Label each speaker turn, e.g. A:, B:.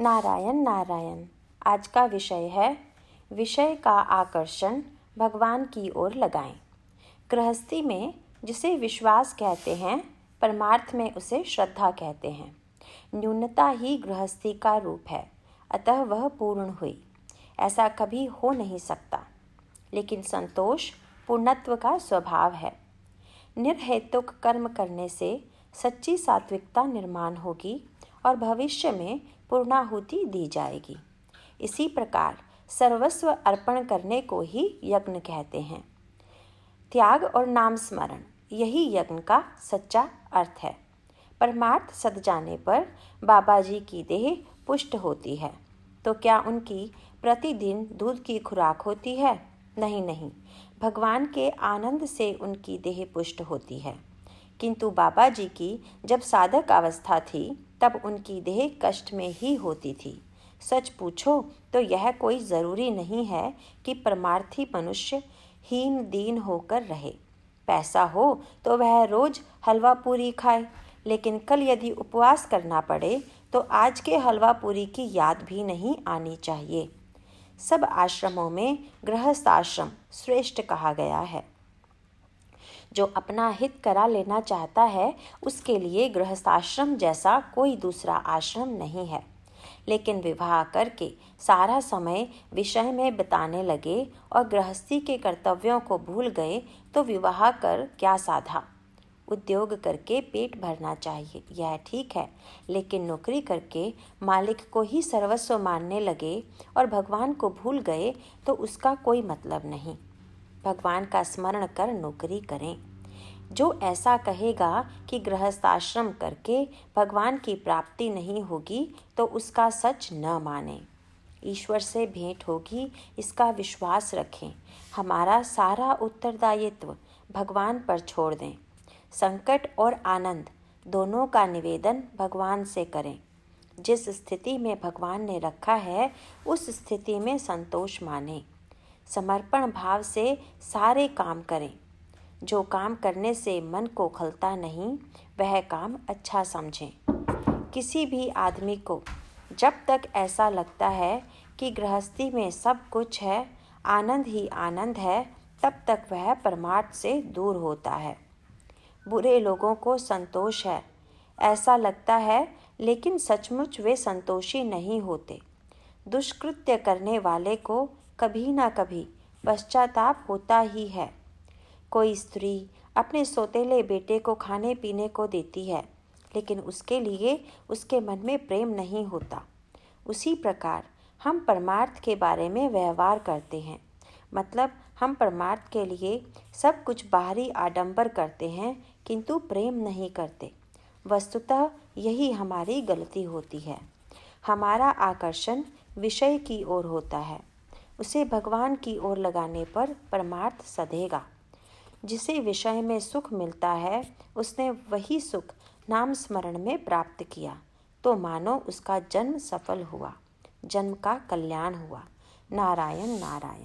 A: नारायण नारायण। आज का विषय है, विषय का आकर्षण भगवान की ओर लगाएँ। गृहस्थी में जिसे विश्वास कहते हैं, परमार्थ में उसे श्रद्धा कहते हैं। न्यूनता ही गृहस्थी का रूप है, अतः वह पूर्ण हुई। ऐसा कभी हो नहीं सकता। लेकिन संतोष पूर्णत्व का स्वभाव है। निर्हेतुक कर्म करने से सच्ची सात्विकता निर्माण होगी और भविष्य में पूर्णाहुति दी जाएगी। इसी प्रकार सर्वस्व अर्पण करने को ही यज्ञ कहते हैं। त्याग और नाम स्मरण, यही यज्ञ का सच्चा अर्थ है। परमार्थ सद जाने पर बाबा जी की देह पुष्ट होती है। तो क्या उनकी प्रतिदिन दूध की खुराक होती है? नहीं नहीं। भगवान के आनंद से उनकी देह पुष्ट होती है। किंतु बाबा जी की जब साधक अवस्था थी तब उनकी देह कष्ट में ही होती थी। सच पूछो तो यह कोई ज़रूरी नहीं है कि परमार्थी मनुष्य हीन दीन होकर रहे। पैसा हो तो वह रोज हलवा पूरी खाए। लेकिन कल यदि उपवास करना पड़े तो आज के हलवा पूरी की याद भी नहीं आनी चाहिए। सब आश्रमों में गृहस्थ आश्रम श्रेष्ठ कहा गया है। जो अपना हित करा लेना चाहता है, उसके लिए गृहस्थाश्रम जैसा कोई दूसरा आश्रम नहीं है। लेकिन विवाह करके सारा समय विषय में बिताने लगे और गृहस्थी के कर्तव्यों को भूल गए तो विवाह कर क्या साधा? उद्योग करके पेट भरना चाहिए, यह ठीक है। लेकिन नौकरी करके मालिक को ही सर्वस्व मानने लगे और भगवान को भूल गए तो उसका कोई मतलब नहीं। भगवान का स्मरण कर नौकरी करें। जो ऐसा कहेगा कि गृहस्थाश्रम करके भगवान की प्राप्ति नहीं होगी तो उसका सच न माने। ईश्वर से भेंट होगी, इसका विश्वास रखें। हमारा सारा उत्तरदायित्व भगवान पर छोड़ दें। संकट और आनंद दोनों का निवेदन भगवान से करें। जिस स्थिति में भगवान ने रखा है, उस स्थिति में संतोष माने। समर्पण भाव से सारे काम करें। जो काम करने से मन को खलता नहीं, वह काम अच्छा समझें। किसी भी आदमी को जब तक ऐसा लगता है कि गृहस्थी में सब कुछ है, आनंद ही आनंद है, तब तक वह परमार्थ से दूर होता है। बुरे लोगों को संतोष है, ऐसा लगता है, लेकिन सचमुच वे संतोषी नहीं होते। दुष्कृत्य करने वाले को कभी ना कभी पश्चाताप होता ही है। कोई स्त्री अपने सोतेले बेटे को खाने पीने को देती है, लेकिन उसके लिए उसके मन में प्रेम नहीं होता। उसी प्रकार हम परमार्थ के बारे में व्यवहार करते हैं। मतलब हम परमार्थ के लिए सब कुछ बाहरी आडंबर करते हैं, किंतु प्रेम नहीं करते। वस्तुतः यही हमारी गलती होती है। हमारा आकर्षण विषय की ओर होता है। उसे भगवान की ओर लगाने पर परमार्थ सधेगा। जिसे विषय में सुख मिलता है, उसने वही सुख नाम स्मरण में प्राप्त किया। तो मानो उसका जन्म सफल हुआ, जन्म का कल्याण हुआ। नारायण नारायण।